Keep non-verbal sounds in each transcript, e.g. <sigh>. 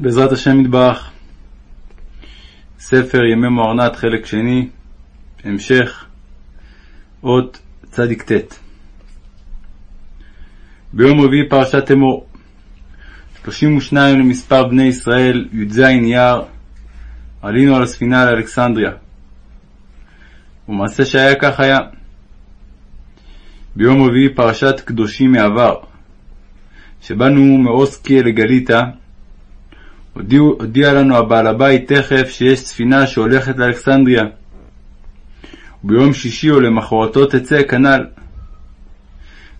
בעזרת השם יתברך, ספר ימי מוארנת חלק שני, המשך, אות צ"ט. ביום רביעי פרשת אמור, 32 למספר בני ישראל, י"ז אייר, עלינו על הספינה לאלכסנדריה. ומעשה שהיה כך היה. ביום רביעי פרשת קדושים מעבר, שבאנו מאוסקיה לגליטה, הודיע, הודיע לנו הבעל הבית תכף שיש ספינה שהולכת לאלכסנדריה, וביום שישי או למחרתו תצא כנ"ל.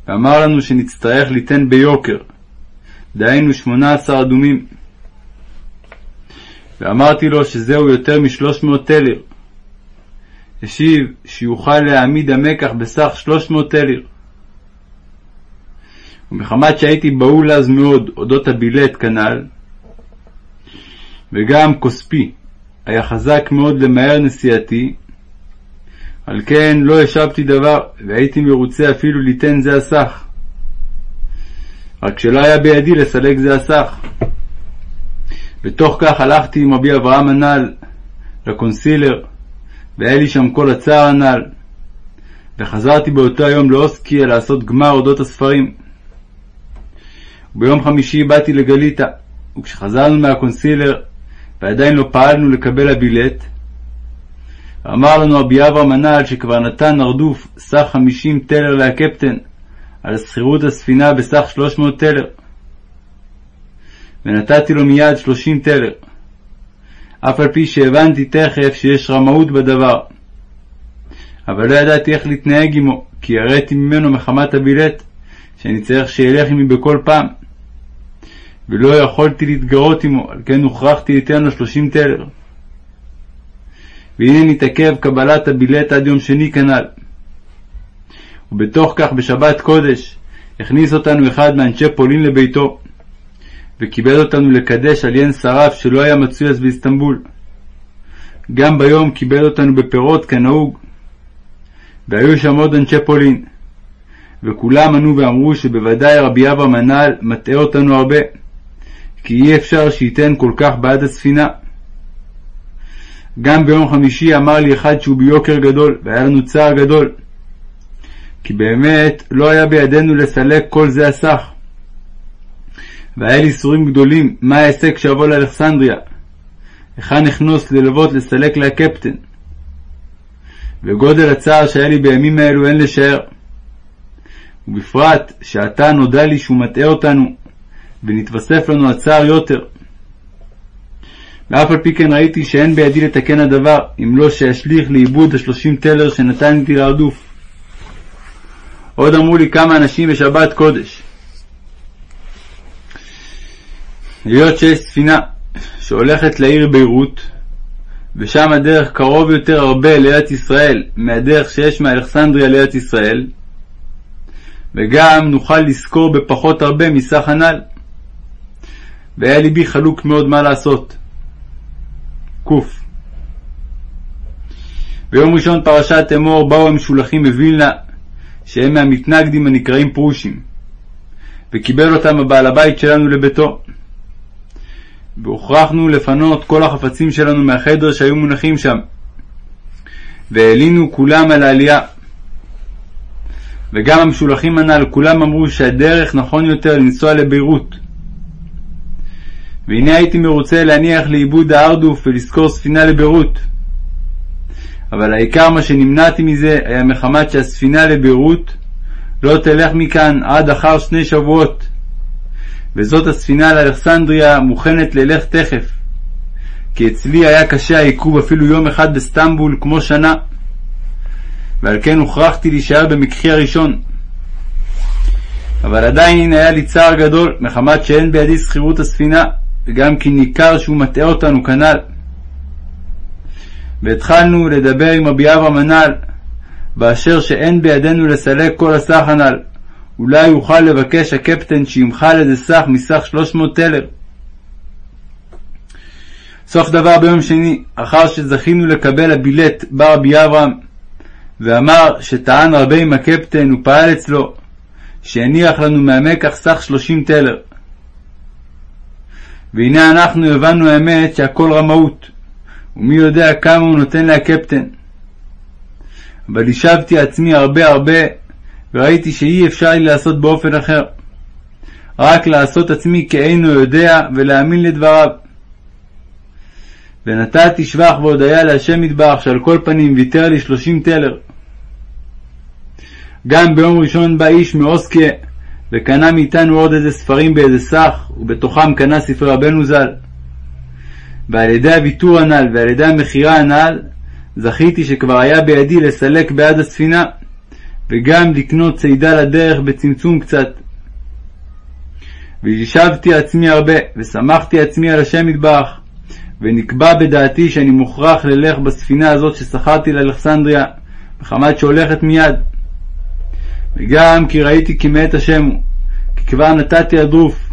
ואמר לנו שנצטרך ליתן ביוקר, דהיינו שמונה עשר אדומים. ואמרתי לו שזהו יותר משלוש מאות טלר. השיב שיוכל להעמיד המקח בסך שלוש מאות טלר. ומחמת שהייתי בהול אז מאוד אודות הבילט כנ"ל, וגם כוספי היה חזק מאוד למהר נסיעתי, על כן לא השבתי דבר, והייתי מרוצה אפילו ליתן זה הסך. רק שלא היה בידי לסלק זה הסך. בתוך כך הלכתי עם רבי אברהם הנ"ל לקונסילר, והיה לי שם כל הצער הנ"ל, וחזרתי באותו היום לאוסקיה לעשות גמר אודות הספרים. וביום חמישי באתי לגליטה, וכשחזרנו מהקונסילר, ועדיין לא פעלנו לקבל הבילט, אמר לנו רבי אברהם הנ"ל שכבר נתן נרדוף סך חמישים טלר להקפטן על שכירות הספינה בסך שלוש מאות טלר. ונתתי לו מיד שלושים טלר, אף על פי שהבנתי תכף שיש רמאות בדבר. אבל לא ידעתי איך להתנהג עמו, כי יראתי ממנו מחמת הבילט, שאני צריך שילך עמי בכל פעם. ולא יכולתי להתגרות עמו, על כן הוכרחתי ליתן לו שלושים טלר. והנה נתעכב קבלת הבילט עד יום שני כנ"ל. ובתוך כך בשבת קודש הכניס אותנו אחד מאנשי פולין לביתו, וכיבד אותנו לקדש על ין שרף שלא היה מצוי אז באיסטנבול. גם ביום כיבד אותנו בפירות כנהוג. והיו שם עוד אנשי פולין, וכולם ענו ואמרו שבוודאי רבי אברהם הנ"ל מטעה אותנו הרבה, כי אי אפשר שייתן כל כך בעד הספינה. גם ביום חמישי אמר לי אחד שהוא ביוקר גדול, והיה לנו צער גדול. כי באמת לא היה בידינו לסלק כל זה הסך. והיה לי ייסורים גדולים, מה אעשה כשאבוא לאלכסנדריה? היכן אכנוס ללוות לסלק להקפטן? וגודל הצער שהיה לי בימים האלו אין לשער. ובפרט שעתה נודע לי שהוא מטעה אותנו, ונתווסף לנו הצער יותר. ואף על פי כן ראיתי שאין בידי לתקן הדבר, אם לא שאשליך לאיבוד השלושים טלר שנתנתי להרדוף. עוד אמרו לי כמה אנשים בשבת קודש. היות שיש ספינה שהולכת לעיר ביירות, ושם הדרך קרוב יותר הרבה לארץ ישראל מהדרך שיש מאלכסנדריה לארץ ישראל, וגם נוכל לזכור בפחות הרבה מסך הנ"ל. והיה ליבי חלוק מאוד מה לעשות. ק. ביום ראשון פרשת אמור באו המשולחים מווילנה, שהם מהמתנגדים הנקראים פרושים, וקיבל אותם הבעל הבית שלנו לביתו. והוכרחנו לפנות כל החפצים שלנו מהחדר שהיו מונחים שם, והעלינו כולם על העלייה. וגם המשולחים הנ"ל כולם אמרו שהדרך נכון יותר לנסוע לביירות. והנה הייתי מרוצה להניח לאיבוד הארדוף ולשכור ספינה לביירות. אבל העיקר מה שנמנעתי מזה היה מחמת שהספינה לביירות לא תלך מכאן עד אחר שני שבועות. וזאת הספינה לאלכסנדריה מוכנת ללך תכף. כי אצלי היה קשה העיכוב אפילו יום אחד בסטמבול כמו שנה. ועל כן הוכרחתי להישאר במקחי הראשון. אבל עדיין היה לי צער גדול, מחמת שאין בידי שכירות הספינה, וגם כי ניכר שהוא מטעה אותנו כנ"ל. והתחלנו לדבר עם רבי אברהם הנ"ל, באשר שאין בידינו לסלק כל הסך הנ"ל. אולי יוכל לבקש הקפטן שימחל איזה סך מסך שלוש מאות טלר. סוף דבר ביום שני, אחר שזכינו לקבל הבילט, בא רבי אברהם, ואמר שטען הרבה עם הקפטן ופעל אצלו, שהניח לנו מהמקח סך שלושים טלר. והנה אנחנו הבנו האמת שהכל רמאות, ומי יודע כמה הוא נותן להקפטן. אבל השבתי עצמי הרבה הרבה, וראיתי שאי אפשר לי לעשות באופן אחר. רק לעשות עצמי כאינו יודע, ולהאמין לדבריו. ונתתי שבח והודיה להשם מטבח, שעל כל פנים ויתר לי שלושים טלר. גם ביום ראשון בא איש מאוסקיה, וקנה מאיתנו עוד איזה ספרים באיזה סך, ובתוכם קנה ספרי רבנו ז"ל. ועל ידי הוויתור הנ"ל ועל ידי המכירה הנ"ל, זכיתי שכבר היה בידי לסלק בעד הספינה, וגם לקנות צידה לדרך בצמצום קצת. וישבתי עצמי הרבה, ושמחתי עצמי על השם יתברך, ונקבע בדעתי שאני מוכרח ללך בספינה הזאת ששכרתי לאלכסנדריה, מחמת שהולכת מיד. וגם כי ראיתי כי מאת השם הוא, כי כבר נתתי הדרוף,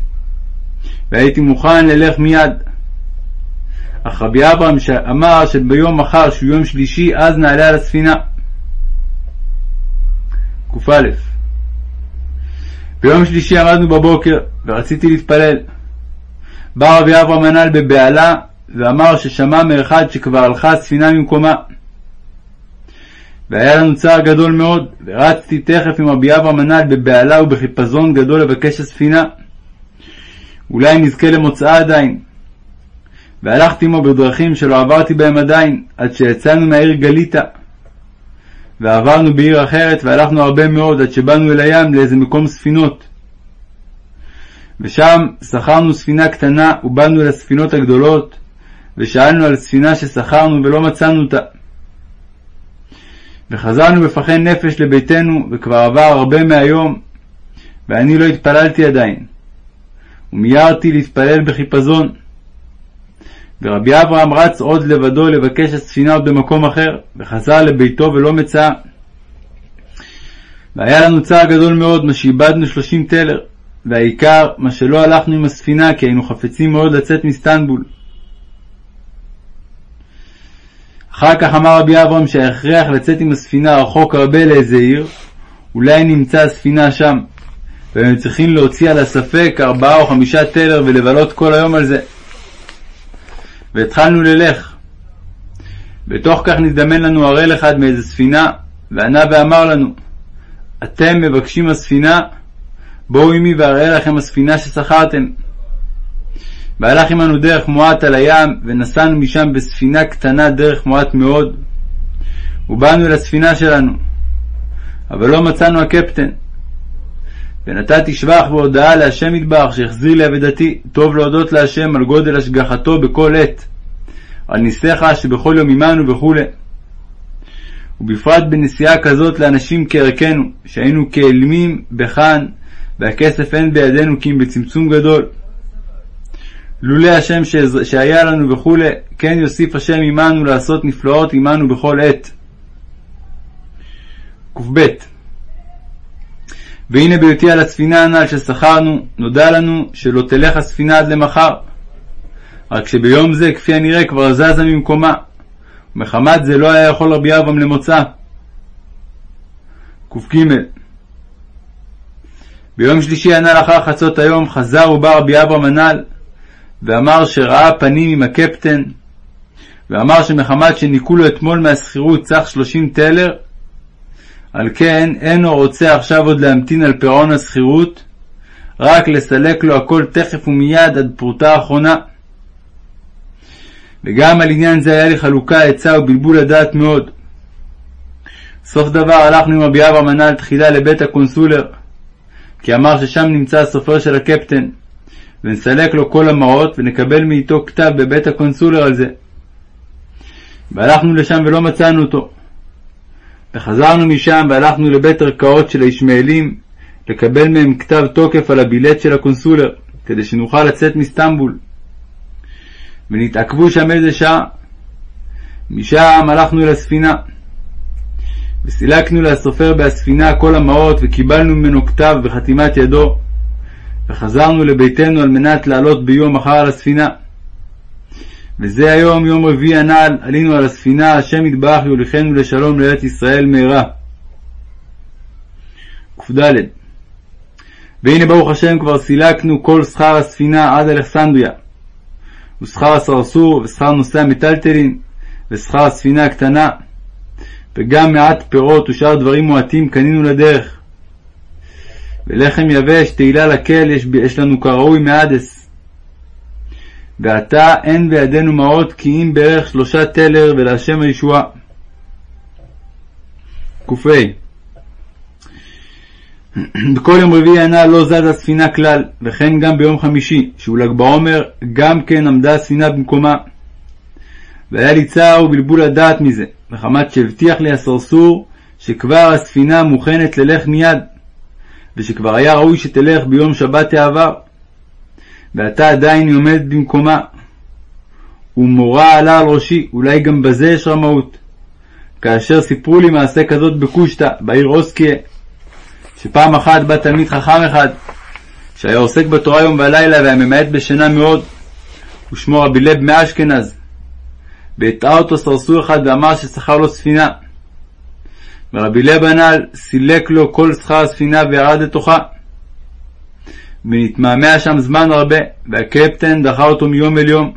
והייתי מוכן ללך מיד. אך רבי אברהם אמר שביום מחר, שהוא יום שלישי, אז נעלה על הספינה. קא ביום שלישי עמדנו בבוקר, ורציתי להתפלל. בא רבי אברהם הנ"ל בבהלה, ואמר ששמע מאחד שכבר הלכה הספינה ממקומה. והיה לנו צער גדול מאוד, ורצתי תכף עם רבי אברהם הנ"ל בבהלה ובחיפזון גדול לבקש הספינה. אולי נזכה למוצאה עדיין. והלכתי עמו בדרכים שלא עברתי בהם עדיין, עד שיצאנו מהעיר גליטה. ועברנו בעיר אחרת, והלכנו הרבה מאוד, עד שבאנו אל הים לאיזה מקום ספינות. ושם שכרנו ספינה קטנה, ובאנו אל הספינות הגדולות, ושאלנו על ספינה ששכרנו ולא מצאנו אותה. וחזרנו בפחי נפש לביתנו, וכבר עבר הרבה מהיום, ואני לא התפללתי עדיין. ומיהרתי להתפלל בחיפזון. ורבי אברהם רץ עוד לבדו לבקש הספינה עוד במקום אחר, וחזר לביתו ולא מצאה. והיה לנו צער גדול מאוד, מה שאיבדנו שלושים טלר, והעיקר, מה שלא הלכנו עם הספינה, כי היינו חפצים מאוד לצאת מסטנבול. אחר כך אמר רבי אברהם שההכרח לצאת עם הספינה רחוק הרבה לאיזה עיר, אולי נמצא הספינה שם, והם צריכים להוציא על הספק ארבעה או חמישה טלר ולבלות כל היום על זה. והתחלנו ללך. בתוך כך נזדמן לנו הראל אחד מאיזה ספינה, וענה ואמר לנו, אתם מבקשים הספינה, בואו עמי ואראה לכם הספינה ששכרתם. והלך עמנו דרך מועט על הים, ונסענו משם בספינה קטנה דרך מועט מאוד, ובאנו אל הספינה שלנו, אבל לא מצאנו הקפטן. ונתתי שבח והודאה להשם יתברך שהחזיר לי אבדתי, טוב להודות להשם על גודל השגחתו בכל עת, על ניסיך שבכל יום עמנו וכו'. ובפרט בנסיעה כזאת לאנשים כערכנו, שהיינו כאילמים בכאן, והכסף אין בידינו כי אם בצמצום גדול. לולא השם שהיה לנו וכו', כן יוסיף השם עמנו לעשות נפלאות עמנו בכל עת. קב והנה בהיותי על הספינה הנ"ל ששכרנו, נודע לנו שלא תלך הספינה עד למחר. רק שביום זה, כפי הנראה, כבר זזה ממקומה, ומחמת זה לא היה יכול רבי אברהם למוצא. קג ביום שלישי הנ"ל אחר חצות היום חזר ובא רבי אברהם הנ"ל, ואמר שראה פנים עם הקפטן, ואמר שמחמת שניכו לו אתמול מהשכירות סך שלושים טלר, על כן אינו רוצה עכשיו עוד להמתין על פירעון השכירות, רק לסלק לו הכל תכף ומיד עד פרוטה אחרונה. וגם על עניין זה היה לי חלוקת עצה ובלבול הדעת מאוד. סוף דבר הלכנו עם רבי אברהם הנ"ל תחילה לבית הקונסולר, כי אמר ששם נמצא הסופר של הקפטן, ונסלק לו כל המעות, ונקבל מאיתו כתב בבית הקונסולר על זה. והלכנו לשם ולא מצאנו אותו. וחזרנו משם והלכנו לבית ערכאות של הישמעאלים לקבל מהם כתב תוקף על הבילט של הקונסולר, כדי שנוכל לצאת מסטמבול. ונתעכבו שם איזה שעה. משם הלכנו אל הספינה. וסילקנו לסופר בהספינה כל המעות, וקיבלנו ממנו כתב בחתימת ידו, וחזרנו לביתנו על מנת לעלות ביום מחר על הספינה. וזה היום, יום רביעי הנ"ל, עלינו על הספינה, השם יתברך יוליכנו לשלום לארץ ישראל מהרה. קד והנה ברוך השם כבר סילקנו כל שכר הספינה עד אלכסנדריה, ושכר הסרסור, ושכר נושא המיטלטלין, ושכר הספינה הקטנה, וגם מעט פירות ושאר דברים מועטים קנינו לדרך. ולחם יבש, תהילה לקל, יש, יש לנו כראוי מעדס. ועתה אין בידינו מעות כי אם בערך שלושה טלר ולהשם הישועה. קה בכל יום רביעי הנ"ל לא זזה הספינה כלל, וכן גם ביום חמישי, שהוא ל"ג בעומר, גם כן עמדה הספינה במקומה. והיה לי צער ובלבול הדעת מזה, מחמת שהבטיח לי הסרסור שכבר הספינה מוכנת ללך מיד, ושכבר היה ראוי שתלך ביום שבת העבר. ועתה עדיין היא עומדת במקומה. ומורה עלה על ראשי, אולי גם בזה יש רמאות. כאשר סיפרו לי מעשה כזאת בקושטא, בעיר אוסקיה, שפעם אחת בא תלמיד חכם אחד, שהיה עוסק בתורה יום ולילה והיה ממעט בשינה מאוד, ושמו רבי לב מאשכנז, והטעה אותו סרסור אחד ואמר ששכר לו ספינה. ורבי הנ"ל סילק לו כל שכר הספינה וירד לתוכה. ונתמהמה שם זמן הרבה, והקפטן דחה אותו מיום אל יום.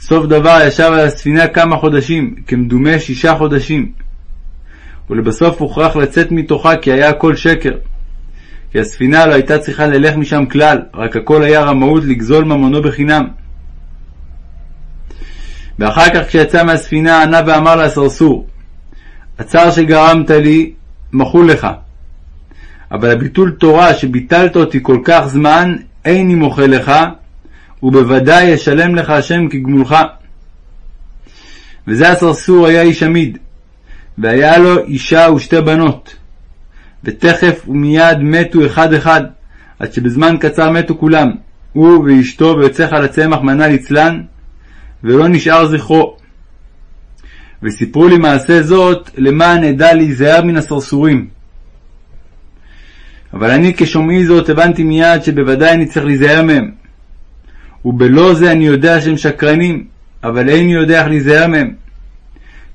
סוף דבר ישב על הספינה כמה חודשים, כמדומה שישה חודשים. ולבסוף הוכרח לצאת מתוכה כי היה הכל שקר. כי הספינה לא הייתה צריכה ללך משם כלל, רק הכל היה רמאות לגזול ממונו בחינם. ואחר כך כשיצא מהספינה ענה ואמר לסרסור, הצער שגרמת לי, מחול לך. אבל הביטול תורה שביטלת אותי כל כך זמן, איני מוחל לך, ובוודאי ישלם לך השם כגמולך. וזה הסרסור היה איש עמיד, והיה לו אישה ושתי בנות. ותכף ומיד מתו אחד אחד, עד שבזמן קצר מתו כולם, הוא ואשתו ויוצא על הצמח מנה ליצלן, ולא נשאר זכרו. וסיפרו לי מעשה זאת, למען אדע להיזהר מן הסרסורים. אבל אני כשומעי זאת הבנתי מיד שבוודאי אני צריך להיזהר מהם. ובלא זה אני יודע שהם שקרנים, אבל איני יודע איך להיזהר מהם.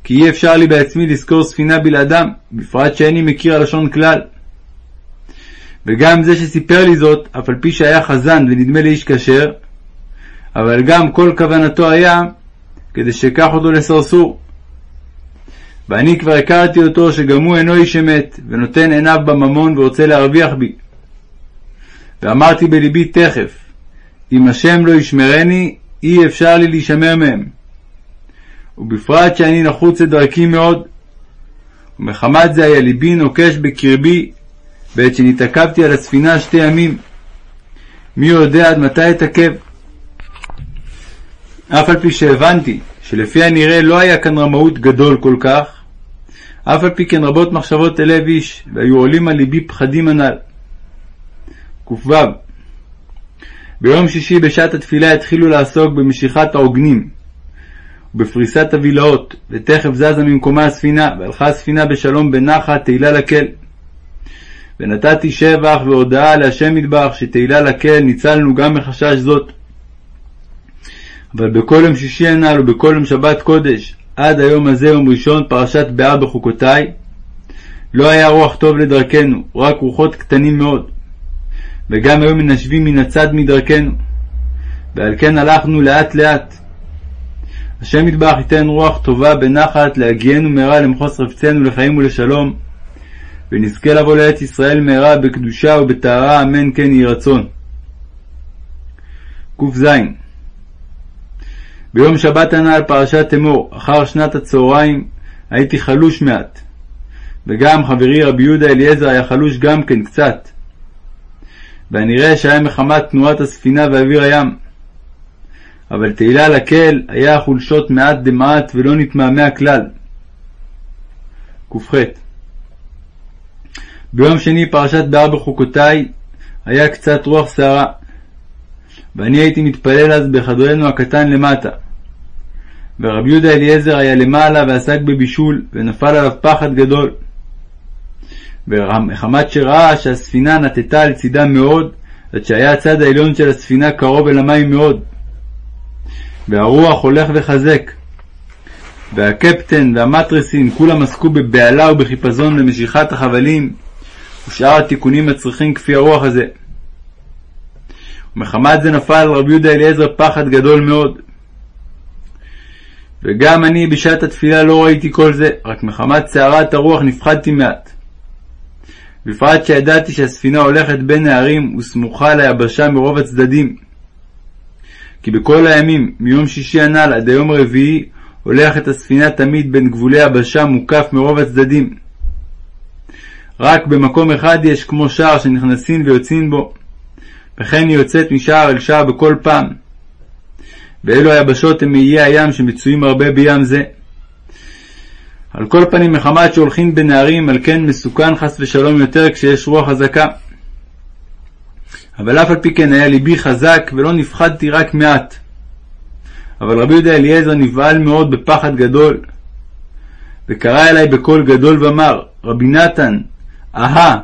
כי אי אפשר לי בעצמי לזכור ספינה בלעדם, בפרט שאיני מכיר הלשון כלל. וגם זה שסיפר לי זאת, אף על פי שהיה חזן ונדמה לי איש כשר, אבל גם כל כוונתו היה כדי שאקח אותו לסרסור. ואני כבר הכרתי אותו שגם הוא אינו איש אמת, ונותן עיניו בממון ורוצה להרוויח בי. ואמרתי בלבי תכף, אם השם לא ישמרני, אי אפשר לי להישמר מהם. ובפרט שאני נחוץ לדרכי מאוד. ומחמת זה היה ליבי נוקש בקרבי, בעת שנתעכבתי על הספינה שתי ימים. מי יודע עד מתי אתעכב? אף על פי שהבנתי שלפי הנראה לא היה כאן רמאות גדול כל כך, אף על פי כן רבות מחשבות אל לב איש, והיו עולים על ליבי פחדים הנ"ל. ק"ו ביום שישי בשעת התפילה התחילו לעסוק במשיכת העוגנים ובפריסת הווילאות, ותכף זזה ממקומה הספינה, והלכה הספינה בשלום בנחת תהילה לקל. ונתתי שבח והודאה להשם מטבח שתהילה לקל ניצלנו גם מחשש זאת. אבל בכל יום שישי הנ"ל ובכל יום שבת קודש, עד היום הזה יום ראשון פרשת באה בחוקותיי, לא היה רוח טוב לדרכנו, רק רוחות קטנים מאוד. וגם היו מנשבים מן הצד מדרכנו, ועל כן הלכנו לאט לאט. השם יתברך ייתן רוח טובה בנחת להגיענו מהרה למחוס רבצנו לחיים ולשלום, ונזכה לבוא לארץ ישראל מהרה בקדושה ובטהרה, אמן כן יהי רצון. ק"ז ביום שבת הנ"ל פרשת אמור, אחר שנת הצהריים, הייתי חלוש מעט. וגם חברי רבי יהודה אליעזר היה חלוש גם כן קצת. והנראה שהיה מחמת תנועת הספינה ואוויר הים. אבל תהילה לקהל היה חולשות מעט דמעט ולא נתמהמה כלל. ק"ח ביום שני פרשת בארבע חוקותיי היה קצת רוח סערה, ואני הייתי מתפלל אז בחדרנו הקטן למטה. ורבי יהודה אליעזר היה למעלה ועסק בבישול, ונפל עליו פחד גדול. ומחמת שראה שהספינה נטטה על צידה מאוד, עד שהיה הצד העליון של הספינה קרוב אל המים מאוד. והרוח הולך וחזק. והקפטן והמטרסים כולם עסקו בבהלה ובחיפזון למשיכת החבלים ושאר התיקונים הצריכים כפי הרוח הזה. ומחמת זה נפל על רבי יהודה אליעזר פחד גדול מאוד. וגם אני בשעת התפילה לא ראיתי כל זה, רק מחמת סערת הרוח נפחדתי מעט. בפרט שידעתי שהספינה הולכת בין הערים וסמוכה ליבשה מרוב הצדדים. כי בכל הימים, מיום שישי הנ"ל עד היום הרביעי, הולכת הספינה תמיד בין גבולי יבשה מוקף מרוב הצדדים. רק במקום אחד יש כמו שער שנכנסים ויוצאים בו, וכן היא יוצאת משער אל שער בכל פעם. ואלו היבשות הם מאיי הים שמצויים הרבה בים זה. על כל פנים מחמת שהולכים בנהרים, על כן מסוכן חס ושלום יותר כשיש רוח חזקה. אבל אף על פי כן היה ליבי חזק, ולא נפחדתי רק מעט. אבל רבי יהודה אליעזר נבהל מאוד בפחד גדול, וקרא אלי בקול גדול ואמר, רבי נתן, אהה,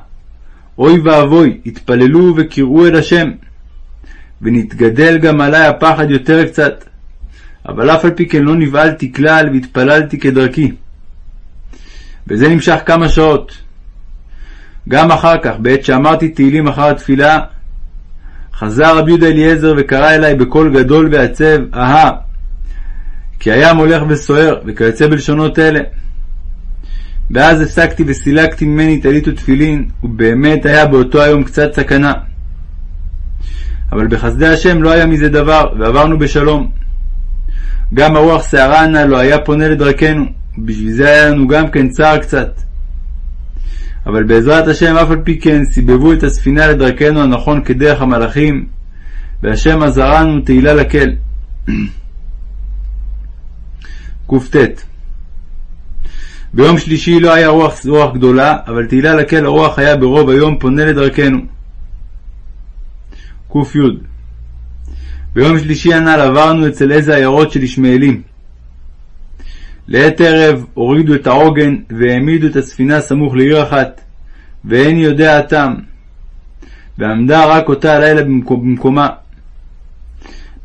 אוי ואבוי, התפללו וקראו אל השם. ונתגדל גם עלי הפחד יותר קצת, אבל אף על פי כן לא נבהלתי כלל והתפללתי כדרכי. וזה נמשך כמה שעות. גם אחר כך, בעת שאמרתי תהילים אחר התפילה, חזר רבי יהודה אליעזר וקרא אלי בקול גדול ועצב, אהה, כי הים הולך וסוער, וכיוצא בלשונות אלה. ואז הפסקתי וסילקתי ממני טלית ותפילין, ובאמת היה באותו היום קצת סכנה. אבל בחסדי השם לא היה מזה דבר, ועברנו בשלום. גם הרוח שערה הנ"ל לא היה פונה לדרכנו, ובשביל זה היה לנו גם כן צער קצת. אבל בעזרת השם אף על פי כן סיבבו את הספינה לדרכנו הנכון כדרך המלאכים, והשם עזרנו תהילה לקל. <clears throat> קט ביום שלישי לא היה רוח, רוח גדולה, אבל תהילה לקל הרוח היה ברוב היום פונה לדרכנו. קי ביום שלישי הנ"ל עברנו אצל איזה עיירות של ישמעאלים. לעת ערב הורידו את העוגן והעמידו את הספינה סמוך לעיר אחת, ואין יודע הטעם, ועמדה רק אותה הלילה במקומה.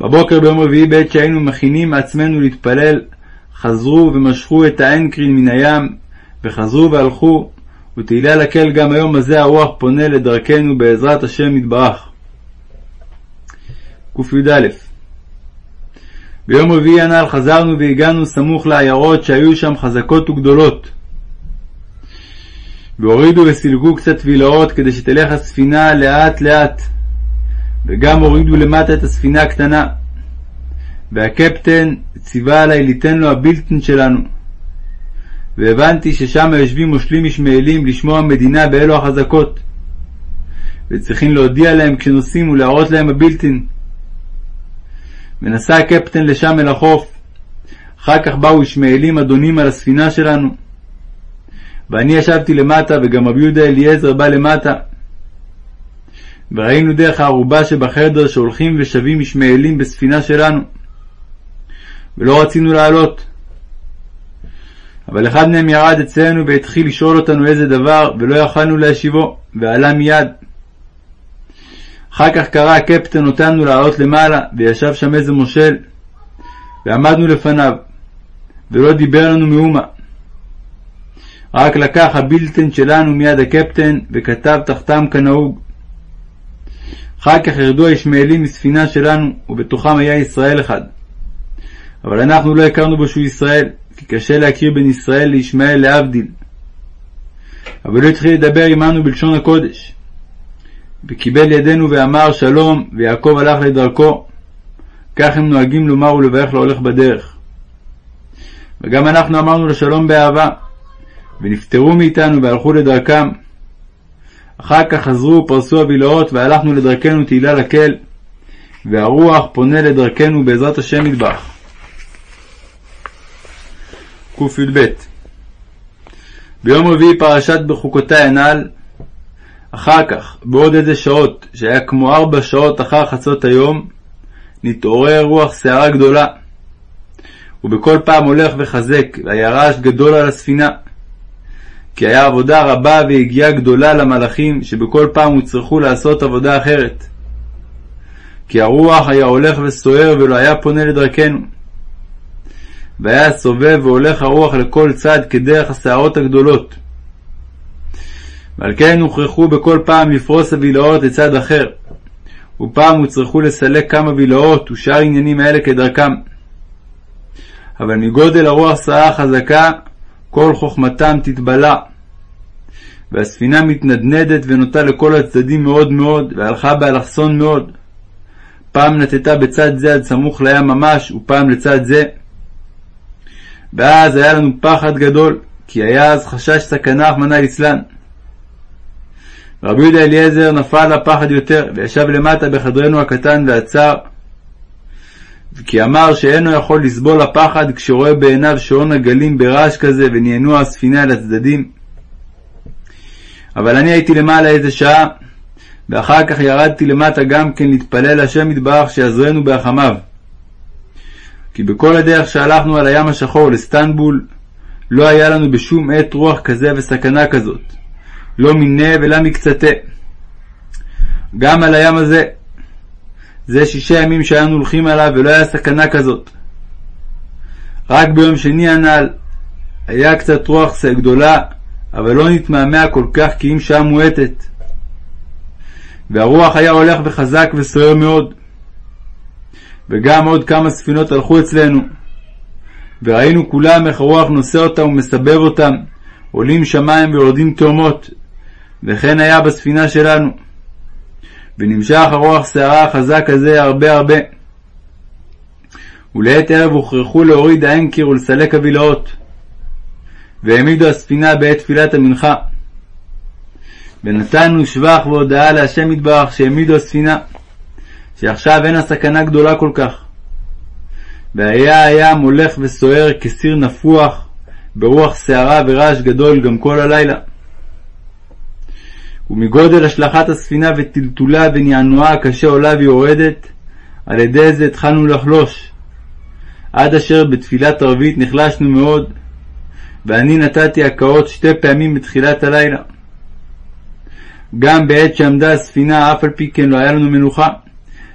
בבוקר ביום רביעי בעת שהיינו מכינים עצמנו להתפלל, חזרו ומשכו את האנקרין מן הים, וחזרו והלכו, ותהילה לקל גם היום הזה הרוח פונה לדרכנו בעזרת השם יתברך. קי"א ביום רביעי הנ"ל חזרנו והגענו סמוך לעיירות שהיו שם חזקות וגדולות. והורידו וסילגו קצת וילאות כדי שתלך הספינה לאט לאט, וגם הורידו למטה את הספינה הקטנה. והקפטן ציווה עלי ליתן לו הבילטן שלנו. והבנתי ששם יושבים מושלים ישמעאלים לשמוע מדינה באלו החזקות. וצריכים להודיע להם כשנוסעים ולהראות להם הבילטין. ונסע הקפטן לשם אל החוף. אחר כך באו ישמעאלים אדונים על הספינה שלנו. ואני ישבתי למטה, וגם רבי יהודה אליעזר בא למטה. וראינו דרך הערובה שבחדר שהולכים ושבים ישמעאלים בספינה שלנו. ולא רצינו לעלות. אבל אחד מהם ירד אצלנו והתחיל לשאול אותנו איזה דבר, ולא יכלנו להשיבו, ועלה מיד. אחר כך קרא הקפטן אותנו לעלות למעלה, וישב שם איזה מושל, ועמדנו לפניו, ולא דיבר לנו מאומה. רק לקח הבילטן שלנו מיד הקפטן, וכתב תחתם כנהוג. אחר כך ירדו הישמעאלים מספינה שלנו, ובתוכם היה ישראל אחד. אבל אנחנו לא הכרנו בו שהוא ישראל, כי קשה להכיר בין ישראל לישמעאל להבדיל. אבל הוא התחיל לדבר עמנו בלשון הקודש. וקיבל ידינו ואמר שלום, ויעקב הלך לדרכו. כך הם נוהגים לומר ולברך להולך בדרך. וגם אנחנו אמרנו לשלום באהבה, ונפטרו מאיתנו והלכו לדרכם. אחר כך חזרו ופרסו הבילאות, והלכנו לדרכנו תהילה לקל, והרוח פונה לדרכנו בעזרת השם ידבח. קי"ב ביום רביעי פרשת בחוקותי הנ"ל אחר כך, בעוד איזה שעות, שהיה כמו ארבע שעות אחר חצות היום, נתעורר רוח סערה גדולה. ובכל פעם הולך וחזק, והיה רעש גדול על הספינה. כי היה עבודה רבה והגיעה גדולה למלאכים, שבכל פעם הוצרכו לעשות עבודה אחרת. כי הרוח היה הולך וסוער ולא היה פונה לדרכנו. והיה סובב והולך הרוח לכל צד כדרך הסערות הגדולות. ועל כן הוכרחו בכל פעם לפרוס הבילאות לצד אחר, ופעם הוצרכו לסלק כמה וילאות ושאר עניינים האלה כדרכם. אבל מגודל הרוח סערה חזקה, כל חוכמתם תתבלע. והספינה מתנדנדת ונוטה לכל הצדדים מאוד מאוד, והלכה באלכסון מאוד. פעם נטטה בצד זה עד סמוך לים ממש, ופעם לצד זה. ואז היה לנו פחד גדול, כי היה אז חשש סכנה, רחמנא ליצלן. רבי יהודה אליעזר נפל לפחד יותר, וישב למטה בחדרנו הקטן ועצר, כי אמר שאינו יכול לסבול הפחד כשרואה בעיניו שעון הגלים ברעש כזה ונענוע הספינה אל הצדדים. אבל אני הייתי למעלה איזה שעה, ואחר כך ירדתי למטה גם כן להתפלל השם יתברך שיעזרנו בהחמיו. כי בכל הדרך שהלכנו על הים השחור לסטנבול, לא היה לנו בשום עת רוח כזה וסכנה כזאת, לא מיניה ולא מקצתה. גם על הים הזה, זה שישה ימים שהיינו הולכים עליו ולא היה סכנה כזאת. רק ביום שני הנ"ל היה קצת רוח גדולה, אבל לא נתמהמה כל כך כי אם שעה מועטת. והרוח היה הולך וחזק וסוער מאוד. וגם עוד כמה ספינות הלכו אצלנו. וראינו כולם איך הרוח נושא אותם ומסבב אותם, עולים שמיים ויורדים תאומות, וכן היה בספינה שלנו. ונמשך הרוח שערה החזק הזה הרבה הרבה. ולעת ערב הוכרחו להוריד האנקר ולסלק הווילאות. והעמידו הספינה בעת תפילת המנחה. ונתנו שבח והודאה להשם יתברך שהעמידו הספינה, שעכשיו אין הסכנה גדולה כל כך. והיה הים הולך וסוער כסיר נפוח, ברוח סערה ורעש גדול גם כל הלילה. ומגודל השלכת הספינה וטלטולה ונענועה הקשה עולה ויורדת, על ידי זה התחלנו לחלוש. עד אשר בתפילת ערבית נחלשנו מאוד, ואני נתתי הקאות שתי פעמים בתחילת הלילה. גם בעת שעמדה הספינה, אף על פי כן לא היה לנו מנוחה,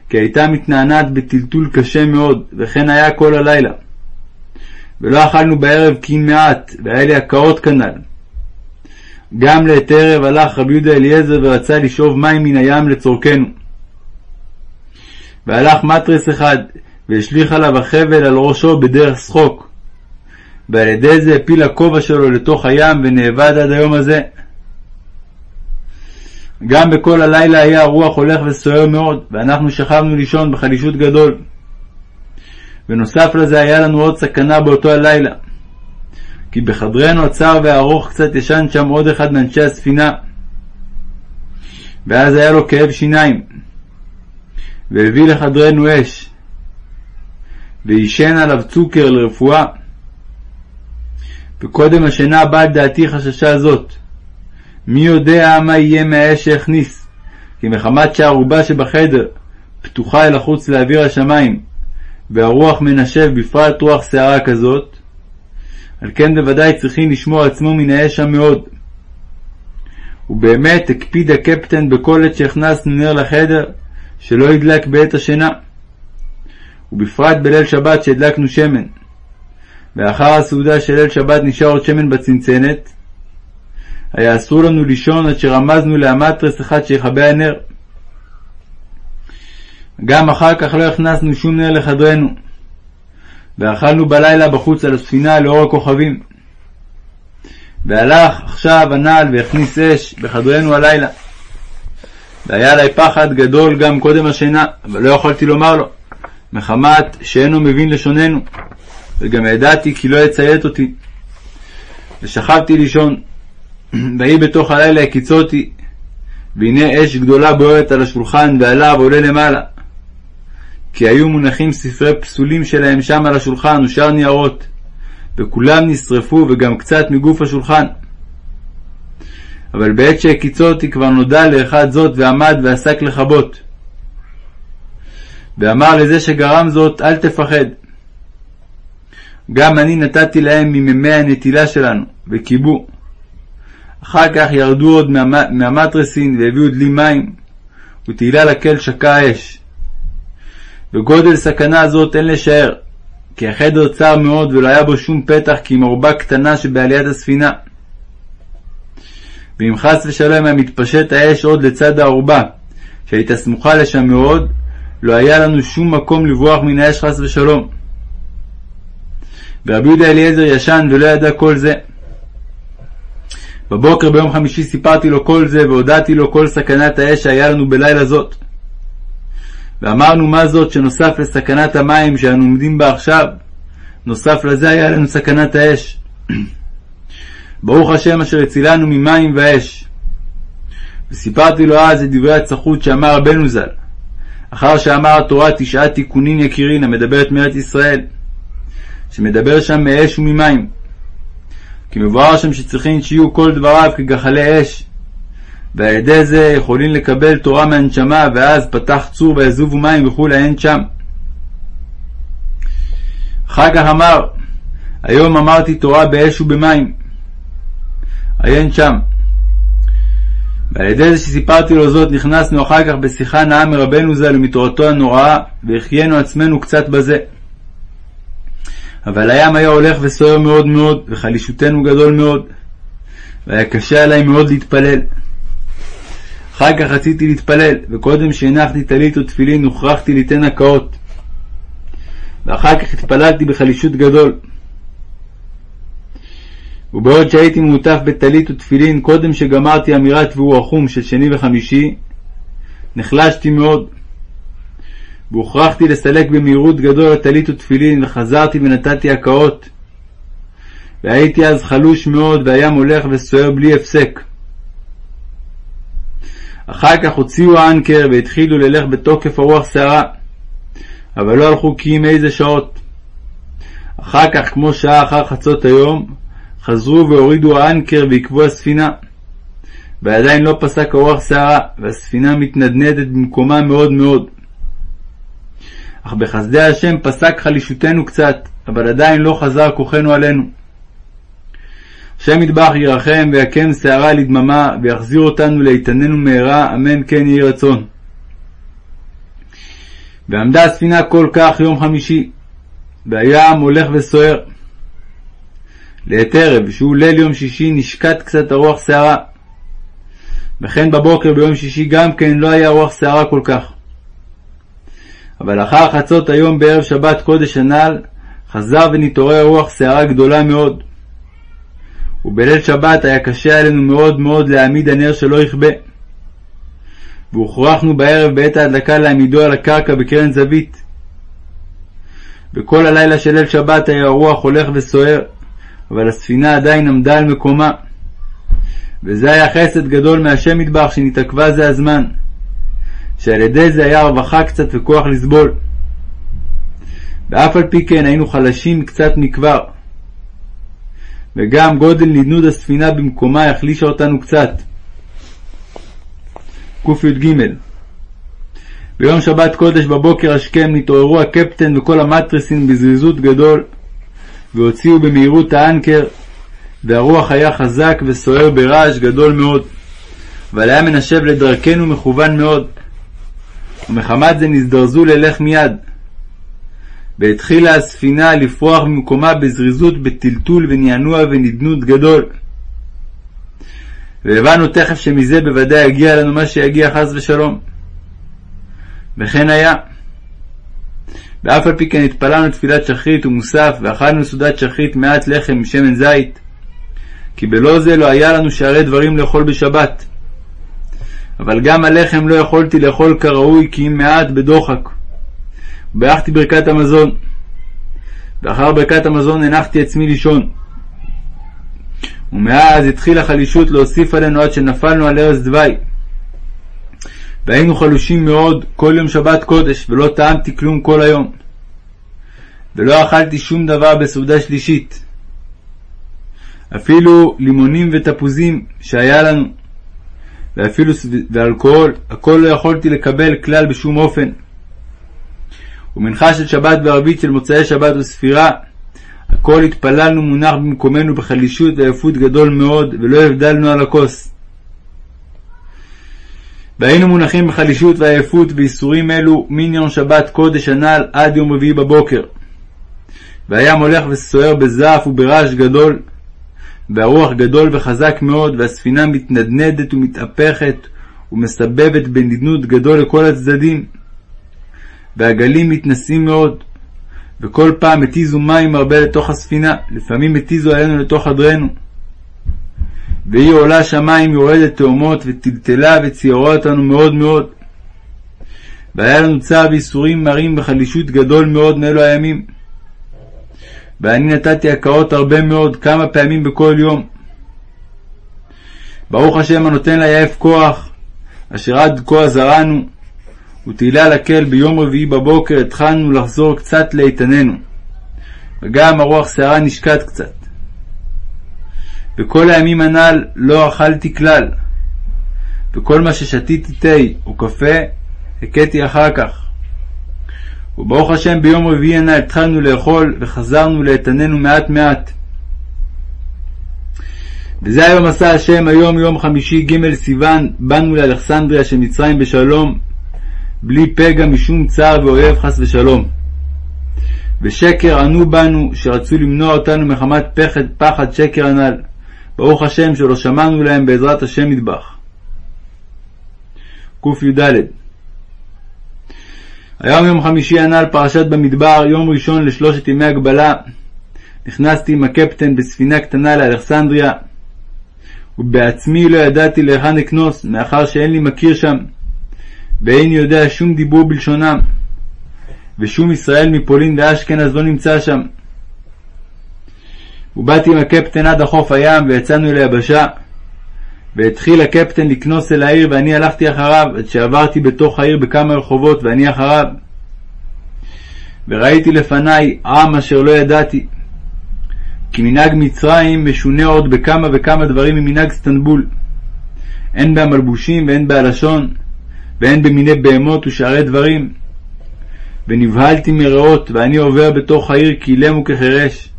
כי הייתה מתנענעת בטלטול קשה מאוד, וכן היה כל הלילה. ולא אכלנו בערב כי מעט, והיה לי הקאות כנ"ל. גם לעת ערב הלך רבי יהודה אליעזר ורצה לשאוב מים מן הים לצורכנו. והלך מטרס אחד, והשליך עליו החבל על ראשו בדרך שחוק. ועל ידי זה הפיל הכובע שלו לתוך הים ונאבד עד היום הזה. גם בכל הלילה היה הרוח הולך וסוער מאוד, ואנחנו שכבנו לישון בחלישות גדול. ונוסף לזה היה לנו עוד סכנה באותו הלילה. כי בחדרנו הצר והארוך קצת ישן שם עוד אחד מאנשי הספינה. ואז היה לו כאב שיניים. והביא לחדרנו אש. ועישן עליו צוקר לרפואה. וקודם השינה באה דעתי חששה זאת. מי יודע מה יהיה מהאש שהכניס, כי מחמת שהערובה שבחדר פתוחה אל החוץ לאוויר השמיים, והרוח מנשב בפרט רוח שערה כזאת, על כן בוודאי צריכים לשמור עצמו מן האש שם מאוד. ובאמת הקפיד הקפטן בכל עת שהכנסנו נר לחדר, שלא ידלק בעת השינה. ובפרט בליל שבת שהדלקנו שמן. ואחר הסעודה של ליל שבת נשאר עוד שמן בצנצנת, היה אסור לנו לישון עד שרמזנו לאמטרס אחד שיכבה הנר. גם אחר כך לא הכנסנו שום נר לחדרנו, ואכלנו בלילה בחוץ על הספינה לאור הכוכבים. והלך עכשיו הנעל והכניס אש בחדרנו הלילה. והיה עלי פחד גדול גם קודם השינה, אבל לא יכולתי לומר לו, מחמת שאינו מבין לשוננו, וגם ידעתי כי לא יציית אותי. ושכבתי לישון, <clears throat> ויהי בתוך הלילה הקיצותי, והנה אש גדולה בוערת על השולחן, ועליו עולה למעלה. כי היו מונחים ספרי פסולים שלהם שם על השולחן ושאר ניירות, וכולם נשרפו וגם קצת מגוף השולחן. אבל בעת שהקיצותי כבר נודע לאחד זאת ועמד ועסק לכבות. ואמר לזה שגרם זאת, אל תפחד. גם אני נתתי להם ממימי הנטילה שלנו, וכיבו. אחר כך ירדו עוד מהמטרסין והביאו דלי מים, ותהילה לקל שקע האש. וגודל סכנה זאת אין לשער, כי החדר צר מאוד ולא היה בו שום פתח כי עורבה קטנה שבעליית הספינה. ואם חס ושלום היה מתפשט האש עוד לצד העורבה, שהייתה סמוכה לשם מאוד, לא היה לנו שום מקום לברוח מן האש חס ושלום. ורבי יהודה אליעזר ישן ולא ידע כל זה. בבוקר ביום חמישי סיפרתי לו כל זה והודעתי לו כל סכנת האש שהיה לנו בלילה זאת. ואמרנו מה זאת שנוסף לסכנת המים שאנו עומדים בה עכשיו, נוסף לזה היה לנו סכנת האש. <clears throat> ברוך השם אשר הצילנו ממים ואש. וסיפרתי לו אז את דברי הצחות שאמר רבנו ז"ל, אחר שאמר התורה תשעה תיקונים יקירין המדברת מארץ ישראל, שמדבר שם מאש וממים. כי מבואר שם שצריכים שיהיו כל דבריו כגחלי אש, ועל ידי זה יכולים לקבל תורה מהנשמה, ואז פתח צור ויזובו מים וכולי אין שם. אחר כך אמר, היום אמרתי תורה באש ובמים. עיין שם. ועל ידי זה שסיפרתי לו זאת, נכנסנו אחר כך בשיחה נאה מרבנו ז"ל ומתורתו הנוראה, והחיינו עצמנו קצת בזה. אבל הים היה הולך וסוער מאוד מאוד, וחלישותנו גדול מאוד, והיה קשה עליי מאוד להתפלל. אחר כך רציתי להתפלל, וקודם שהנחתי טלית ותפילין הוכרחתי ליתן הקאות. ואחר כך התפללתי בחלישות גדול. ובעוד שהייתי מעוטף בטלית ותפילין, קודם שגמרתי אמירת והוא החום של שני וחמישי, נחלשתי מאוד. והוכרחתי לסלק במהירות גדול הטלית ותפילין, וחזרתי ונתתי הקאות. והייתי אז חלוש מאוד, והים הולך וסוער בלי הפסק. אחר כך הוציאו האנקר והתחילו ללך בתוקף הרוח סערה, אבל לא הלכו כי עם איזה שעות. אחר כך, כמו שעה אחר חצות היום, חזרו והורידו האנקר ועיכבו הספינה. ועדיין לא פסק הרוח סערה, והספינה מתנדנדת במקומה מאוד מאוד. אך בחסדי השם פסק חלישותנו קצת, אבל עדיין לא חזר כוחנו עלינו. השם ידבח ירחם ויקם שערה לדממה, ויחזיר אותנו לאיתננו מהרה, אמן כן יהי רצון. ועמדה הספינה כל כך יום חמישי, והים הולך וסוער. לעת ערב, שהוא ליל יום שישי, נשקט קצת הרוח שערה. וכן בבוקר ביום שישי גם כן לא היה רוח שערה כל כך. אבל לאחר חצות היום בערב שבת קודש הנ"ל, חזר ונתעורר רוח שערה גדולה מאוד. ובליל שבת היה קשה עלינו מאוד מאוד להעמיד הנר שלא יכבה. והוכרחנו בערב בעת ההדלקה להעמידו על הקרקע בקרן זווית. וכל הלילה של ליל שבת היה הרוח הולך וסוער, אבל הספינה עדיין עמדה על מקומה. וזה היה חסד גדול מהשם מטבח שנתעכבה זה הזמן, שעל ידי זה היה רווחה קצת וכוח לסבול. ואף על פי כן היינו חלשים קצת מכבר. וגם גודל נדנוד הספינה במקומה החלישה אותנו קצת. קי"ג ביום שבת קודש בבוקר השכם נתעוררו הקפטן וכל המטרסים בזריזות גדול, והוציאו במהירות האנקר, והרוח היה חזק וסוער ברעש גדול מאוד, אבל היה מנשב לדרכנו מכוון מאוד, ומחמת זה נזדרזו ללך מיד. והתחילה הספינה לפרוח ממקומה בזריזות, בטלטול ונענוע ונדנות גדול. והבנו תכף שמזה בוודאי יגיע לנו מה שיגיע חס ושלום. וכן היה. ואף על פי כן התפללנו תפילת שחרית ומוסף, ואכלנו סעודת שחרית מעט לחם עם שמן זית, כי בלא זה לא היה לנו שערי דברים לאכול בשבת. אבל גם הלחם לא יכולתי לאכול כראוי, כי אם מעט בדוחק. וברכתי ברכת המזון. ואחר ברכת המזון הנחתי עצמי לישון. ומאז התחילה חלישות להוסיף עלינו עד שנפלנו על ארז דווי. והיינו חלושים מאוד כל יום שבת קודש, ולא טעמתי כלום כל היום. ולא אכלתי שום דבר בסעודה שלישית. אפילו לימונים ותפוזים שהיה לנו, ואפילו ואלכוהול, הכל לא יכולתי לקבל כלל בשום אופן. ומנחה של שבת וערבית של מוצאי שבת וספירה, הכל התפללנו מונח במקומנו בחלישות ועייפות גדול מאוד, ולא הבדלנו על הכוס. והיינו מונחים בחלישות ועייפות וייסורים אלו מן יום שבת קודש הנ"ל עד יום רביעי בבוקר. והים הולך וסוער בזעף וברעש גדול, והרוח גדול וחזק מאוד, והספינה מתנדנדת ומתהפכת, ומסבבת בנדנוד גדול לכל הצדדים, והגלים מתנסים מאוד, וכל פעם התיזו מים הרבה לתוך הספינה, לפעמים התיזו עלינו לתוך חדרנו. והיא עולה שמיים יורדת תאומות, וטלטלה וציורה אותנו מאוד מאוד. והיה לנו צער וייסורים מרים וחלישות גדול מאוד מאלו הימים. ואני נתתי הכאות הרבה מאוד, כמה פעמים בכל יום. ברוך השם הנותן ליעף כוח, אשר עד כה עזרנו, ותהילה לקהל ביום רביעי בבוקר התחלנו לחזור קצת לאיתננו, וגם הרוח שערה נשקט קצת. וכל הימים הנ"ל לא אכלתי כלל, וכל מה ששתיתי תה וקפה, הכיתי אחר כך. וברוך השם ביום רביעי הנ"ל התחלנו לאכול וחזרנו לאיתננו מעט מעט. וזה היום עשה השם היום יום חמישי ג' סיוון באנו לאלכסנדריה של מצרים בשלום בלי פגע משום צער ואויב חס ושלום. ושקר ענו בנו שרצו למנוע אותנו מחמת פחד פחד שקר הנ"ל. ברוך השם שלא שמענו להם בעזרת השם מטבח. קי"ד היום יום חמישי הנ"ל פרשת במדבר, יום ראשון לשלושת ימי הגבלה. נכנסתי עם הקפטן בספינה קטנה לאלכסנדריה, ובעצמי לא ידעתי להיכן אכנוס, מאחר שאין לי מכיר שם, ואיני יודע שום דיבור בלשונם, ושום ישראל מפולין ואשכנז לא נמצא שם. ובאתי עם הקפטן עד החוף הים, ויצאנו אל היבשה. והתחיל הקפטן לקנוס אל העיר, ואני הלכתי אחריו, עד שעברתי בתוך העיר בכמה רחובות, ואני אחריו. וראיתי לפניי עם אשר לא ידעתי. כי מנהג מצרים משונה עוד בכמה וכמה דברים ממנהג סטנבול. הן במלבושים והן בלשון, והן במיני בהמות ושארי דברים. ונבהלתי מרעות, ואני עובר בתוך העיר כאילם וכחירש.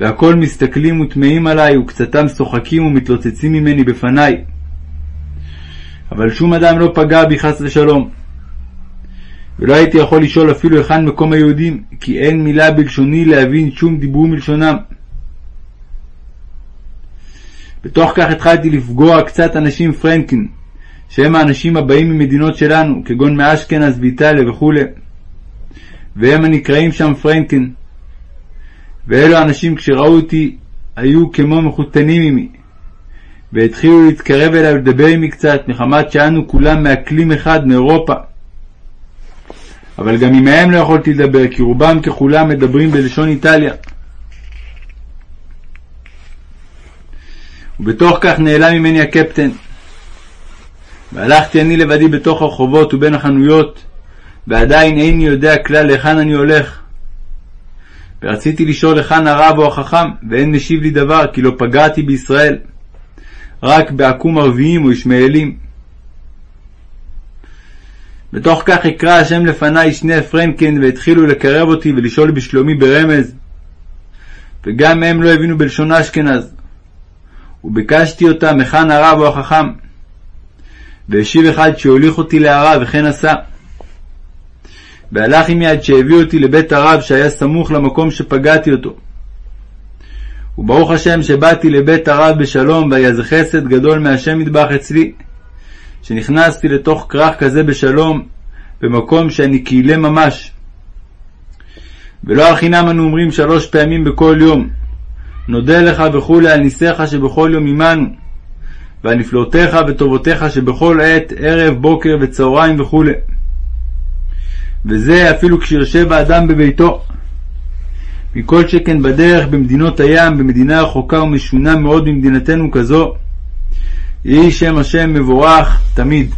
והכל מסתכלים וטמאים עלי, וקצתם שוחקים ומתלוצצים ממני בפניי. אבל שום אדם לא פגע בי חס ושלום. ולא הייתי יכול לשאול אפילו היכן מקום היהודים, כי אין מילה בלשוני להבין שום דיבור מלשונם. בתוך כך התחלתי לפגוע קצת אנשים פרנקין, שהם האנשים הבאים ממדינות שלנו, כגון מאשכנז ואיטליה וכו', והם הנקראים שם פרנקין. ואלו האנשים כשראו אותי היו כמו מחותנים עמי, והתחילו להתקרב אליי ולדבר עמי קצת, מחמת שאנו כולם מאקלים אחד מאירופה. אבל גם עמהם לא יכולתי לדבר, כי רובם ככולם מדברים בלשון איטליה. ובתוך כך נעלם ממני הקפטן. והלכתי אני לבדי בתוך הרחובות ובין החנויות, ועדיין איני יודע כלל להיכן אני הולך. ורציתי לשאול היכן הרב או החכם, ואין משיב לי דבר, כי לא פגעתי בישראל, רק בעקום ערביים או ישמעאלים. בתוך כך יקרא השם לפניי שני פרנקן, והתחילו לקרב אותי ולשאול בשלומי ברמז, וגם הם לא הבינו בלשון אשכנז. וביקשתי אותם היכן הרב או החכם. והשיב אחד שהוליך אותי להרב, וכן עשה. והלך עמי עד שהביא אותי לבית הרב שהיה סמוך למקום שפגעתי אותו. וברוך השם שבאתי לבית הרב בשלום, והיה זה חסד גדול מהשם מטבח אצלי, שנכנסתי לתוך כרך כזה בשלום, במקום שאני קהילה ממש. ולא על חינם אנו אומרים שלוש פעמים בכל יום, נודה לך וכולי על ניסיך שבכל יום עמנו, ועל נפלאותיך וטובותיך שבכל עת, ערב, בוקר וצהריים וכולי. וזה אפילו כשיושב האדם בביתו. מכל שכן בדרך במדינות הים, במדינה רחוקה ומשונה מאוד ממדינתנו כזו, יהי שם השם מבורך תמיד.